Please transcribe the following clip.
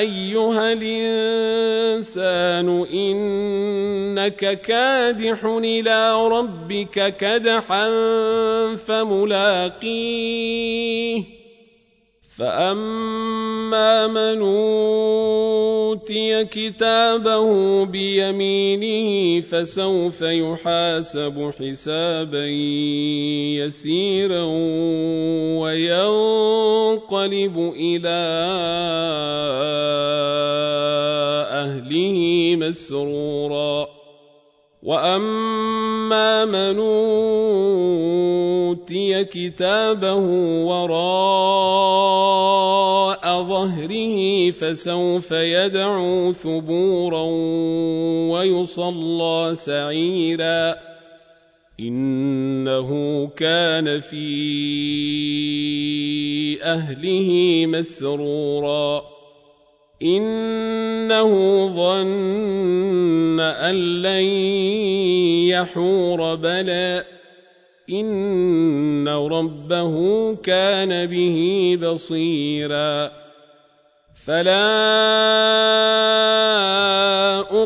أيها الإنسان إنك كادح إلى ربك كدحا فملاقيه. فأما من أوتي كتابه بيمينه فسوف يحاسب حسابا يسيرا وينقلب إلى أهله مسرورا. وأما من أوتي كتابه وراء ظهره فسوف يدعو ثبورا ويصلى سعيرا. إنه كان في أهله مسرورا. إنه ظن أن لن يحور بلى إن ربه كان به بصيرا. فلا